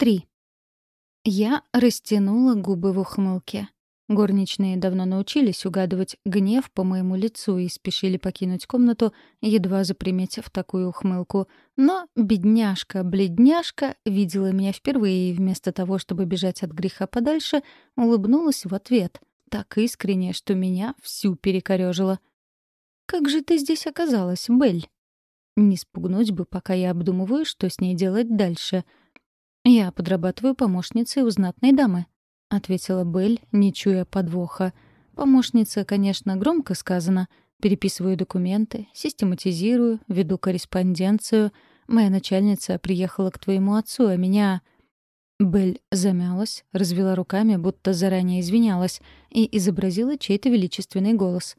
Три. Я растянула губы в ухмылке. Горничные давно научились угадывать гнев по моему лицу и спешили покинуть комнату, едва заприметив такую ухмылку. Но бедняжка-бледняшка видела меня впервые и вместо того, чтобы бежать от греха подальше, улыбнулась в ответ, так искренне, что меня всю перекорёжило. «Как же ты здесь оказалась, Белль?» Не спугнуть бы, пока я обдумываю, что с ней делать дальше — «Я подрабатываю помощницей у знатной дамы», — ответила Белль, не чуя подвоха. «Помощница, конечно, громко сказано. Переписываю документы, систематизирую, веду корреспонденцию. Моя начальница приехала к твоему отцу, а меня...» Белль замялась, развела руками, будто заранее извинялась, и изобразила чей-то величественный голос.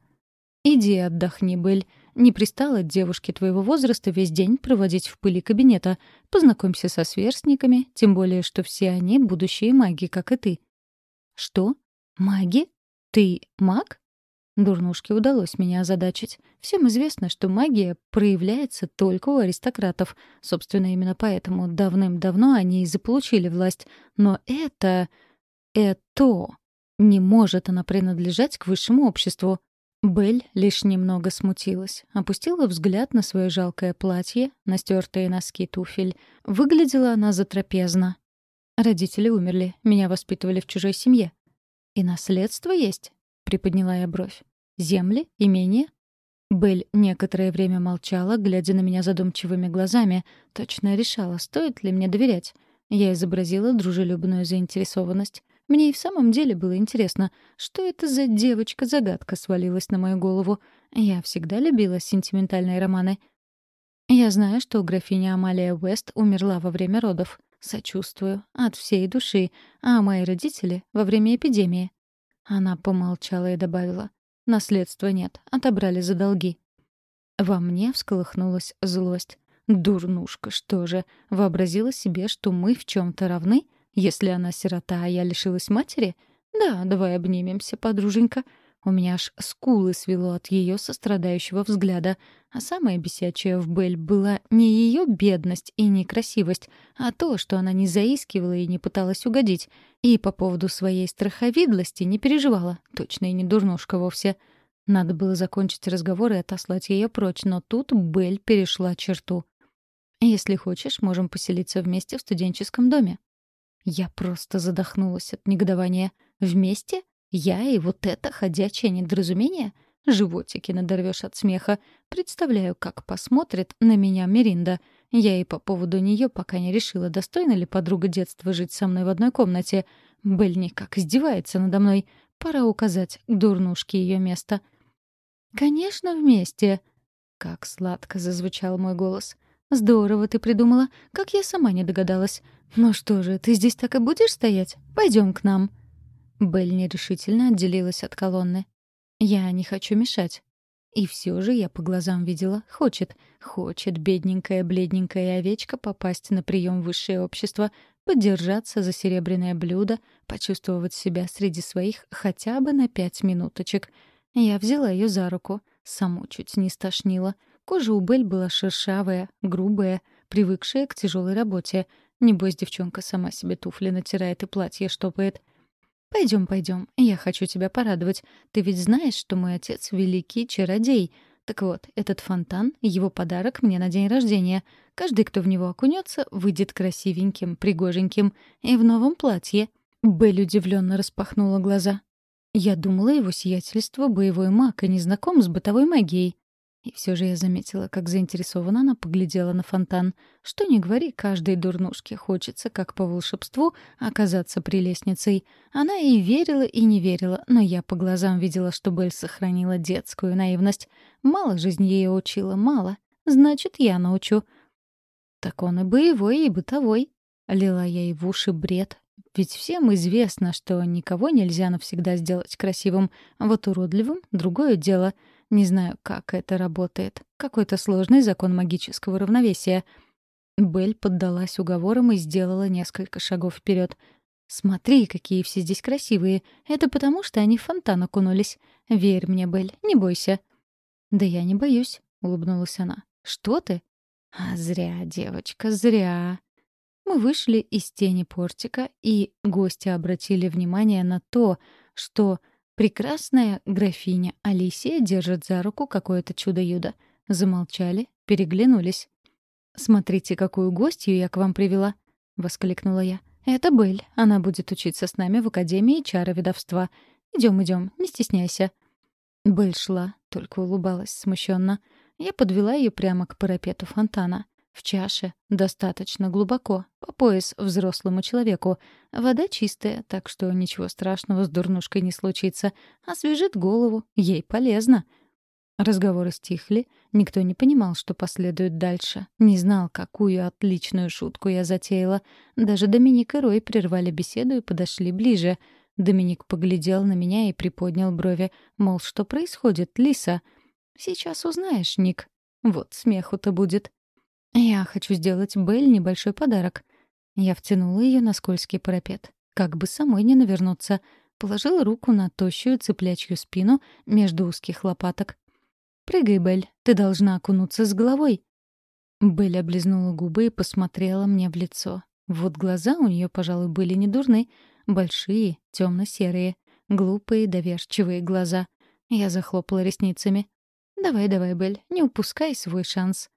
«Иди отдохни, Белль. Не пристало девушке твоего возраста весь день проводить в пыли кабинета. Познакомься со сверстниками, тем более, что все они — будущие маги, как и ты». «Что? Маги? Ты маг?» Дурнушке удалось меня озадачить. Всем известно, что магия проявляется только у аристократов. Собственно, именно поэтому давным-давно они и заполучили власть. Но это... это... Не может она принадлежать к высшему обществу. Белль лишь немного смутилась, опустила взгляд на свое жалкое платье, на стертые носки туфель. Выглядела она затрапезно. Родители умерли, меня воспитывали в чужой семье. «И наследство есть?» — приподняла я бровь. «Земли? Имение?» Белль некоторое время молчала, глядя на меня задумчивыми глазами, точно решала, стоит ли мне доверять. Я изобразила дружелюбную заинтересованность. Мне и в самом деле было интересно, что это за девочка-загадка свалилась на мою голову. Я всегда любила сентиментальные романы. Я знаю, что графиня Амалия Уэст умерла во время родов. Сочувствую. От всей души. А мои родители — во время эпидемии. Она помолчала и добавила. Наследства нет. Отобрали за долги. Во мне всколыхнулась злость. Дурнушка, что же, вообразила себе, что мы в чем то равны — если она сирота, а я лишилась матери? Да, давай обнимемся, подруженька. У меня аж скулы свело от ее сострадающего взгляда. А самое бесячее в Бель была не ее бедность и некрасивость, а то, что она не заискивала и не пыталась угодить. И по поводу своей страховидлости не переживала. Точно и не дурнушка вовсе. Надо было закончить разговор и отослать ее прочь, но тут Бель перешла черту. «Если хочешь, можем поселиться вместе в студенческом доме», я просто задохнулась от негодования. Вместе? Я и вот это ходячее недоразумение? Животики надорвешь от смеха. Представляю, как посмотрит на меня Меринда. Я и по поводу нее пока не решила, достойна ли подруга детства жить со мной в одной комнате. Белль никак издевается надо мной. Пора указать дурнушке ее место. «Конечно, вместе!» Как сладко зазвучал мой голос. «Здорово ты придумала, как я сама не догадалась. «Ну что же, ты здесь так и будешь стоять? Пойдем к нам». Белль нерешительно отделилась от колонны. «Я не хочу мешать». И все же я по глазам видела, хочет, хочет бедненькая, бледненькая овечка попасть на прием высшее общество, подержаться за серебряное блюдо, почувствовать себя среди своих хотя бы на пять минуточек. Я взяла ее за руку, саму чуть не стошнила. Кожа у Бель была шершавая, грубая, привыкшая к тяжелой работе. Небось, девчонка сама себе туфли натирает и платье штопает. Пойдем, пойдем, я хочу тебя порадовать. Ты ведь знаешь, что мой отец — великий чародей. Так вот, этот фонтан — его подарок мне на день рождения. Каждый, кто в него окунется, выйдет красивеньким, пригоженьким и в новом платье». Белль удивленно распахнула глаза. «Я думала, его сиятельство — боевой маг и не знаком с бытовой магией. И все же я заметила, как заинтересованно она поглядела на фонтан. Что ни говори, каждой дурнушке хочется, как по волшебству, оказаться прелестницей. Она и верила, и не верила, но я по глазам видела, что Белль сохранила детскую наивность. Мало жизнь ее учила, мало. Значит, я научу. Так он и боевой, и бытовой. Лила я ей в уши бред. Ведь всем известно, что никого нельзя навсегда сделать красивым. Вот уродливым — другое дело — не знаю, как это работает. Какой-то сложный закон магического равновесия. Белль поддалась уговорам и сделала несколько шагов вперед. «Смотри, какие все здесь красивые. Это потому, что они в фонтан окунулись. Верь мне, Белль, не бойся». «Да я не боюсь», — улыбнулась она. «Что ты?» «А зря, девочка, зря». Мы вышли из тени портика, и гости обратили внимание на то, что прекрасная графиня Алисия держит за руку какое-то чудо-юдо. Замолчали, переглянулись. «Смотрите, какую гостью я к вам привела!» — воскликнула я. «Это Белль. Она будет учиться с нами в Академии чара ведовства. Идем, идем, не стесняйся». Белль шла, только улыбалась смущенно. Я подвела ее прямо к парапету фонтана. В чаше достаточно глубоко, по пояс взрослому человеку. Вода чистая, так что ничего страшного с дурнушкой не случится. Освежит голову, ей полезно. Разговоры стихли, никто не понимал, что последует дальше. Не знал, какую отличную шутку я затеяла. Даже Доминик и Рой прервали беседу и подошли ближе. Доминик поглядел на меня и приподнял брови, мол, что происходит, Лиса? «Сейчас узнаешь, Ник. Вот смеху-то будет». «Я хочу сделать Белль небольшой подарок». Я втянула ее на скользкий парапет. Как бы самой не навернуться. Положила руку на тощую цыплячью спину между узких лопаток. «Прыгай, Белль, ты должна окунуться с головой». Белль облизнула губы и посмотрела мне в лицо. Вот глаза у нее, пожалуй, были не дурны. Большие, темно-серые, глупые, доверчивые глаза. Я захлопала ресницами. «Давай, давай, Белль, не упускай свой шанс».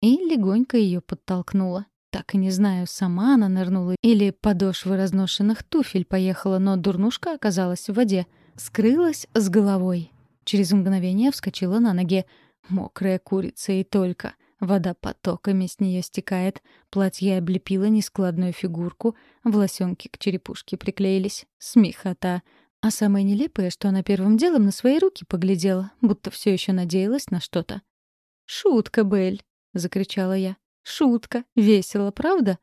И легонько ее подтолкнула. Так и не знаю, сама она нырнула или подошва разношенных туфель поехала, но дурнушка оказалась в воде. Скрылась с головой. Через мгновение вскочила на ноги. Мокрая курица и только. Вода потоками с нее стекает. Платье облепило нескладную фигурку. Волосенки к черепушке приклеились. Смехота. А самое нелепое, что она первым делом на свои руки поглядела, будто все еще надеялась на что-то. «Шутка, Белль!» — закричала я. «Шутка! Весело, правда?»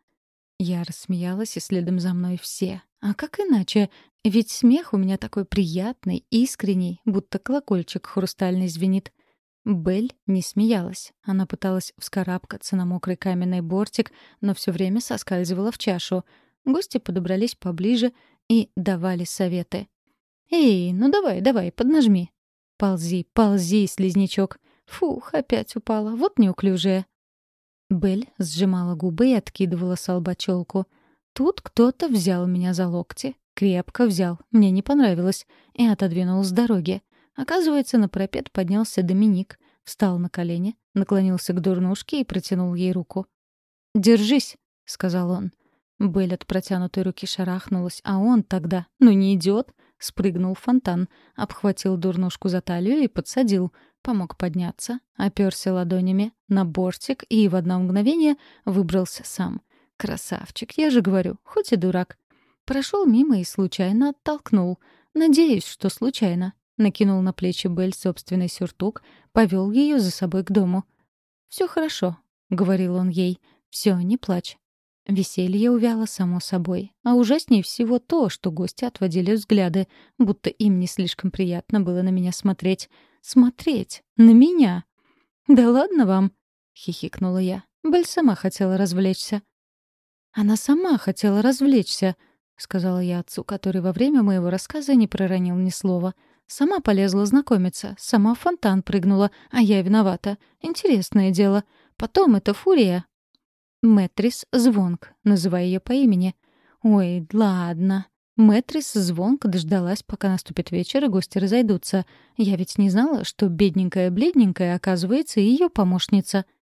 Я рассмеялась, и следом за мной все. А как иначе? Ведь смех у меня такой приятный, искренний, будто колокольчик хрустальный звенит. Белль не смеялась. Она пыталась вскарабкаться на мокрый каменный бортик, но все время соскальзывала в чашу. Гости подобрались поближе и давали советы. «Эй, ну давай, давай, поднажми». «Ползи, ползи, слизнячок». Фух, опять упала, вот неуклюжая. Белль сжимала губы и откидывала с лба челку. Тут кто-то взял меня за локти. Крепко взял, мне не понравилось, и отодвинул с дороги. Оказывается, на пропет поднялся Доминик, встал на колени, наклонился к дурнушке и протянул ей руку. «Держись», — сказал он. Белль от протянутой руки шарахнулась, а он тогда, ну не идет, спрыгнул в фонтан, обхватил дурнушку за талию и подсадил, помог подняться, оперся ладонями на бортик и в одно мгновение выбрался сам. Красавчик, я же говорю, хоть и дурак. Прошел мимо и случайно оттолкнул. Надеюсь, что случайно. Накинул на плечи Бель собственный сюртук, повел ее за собой к дому. Все хорошо», — говорил он ей. Все, не плачь. Веселье увяло само собой. А ужаснее всего то, что гости отводили взгляды, будто им не слишком приятно было на меня смотреть. Смотреть! На меня! «Да ладно вам!» — хихикнула я. Бель сама хотела развлечься. «Она сама хотела развлечься», — сказала я отцу, который во время моего рассказа не проронил ни слова. «Сама полезла знакомиться, сама в фонтан прыгнула, а я виновата. Интересное дело. Потом эта фурия, Мэтрис Звонк, называя ее по имени. Ой, ладно. Мэтрис Звонк дождалась, пока наступит вечер, и гости разойдутся. Я ведь не знала, что бедненькая-бледненькая, оказывается, ее помощница —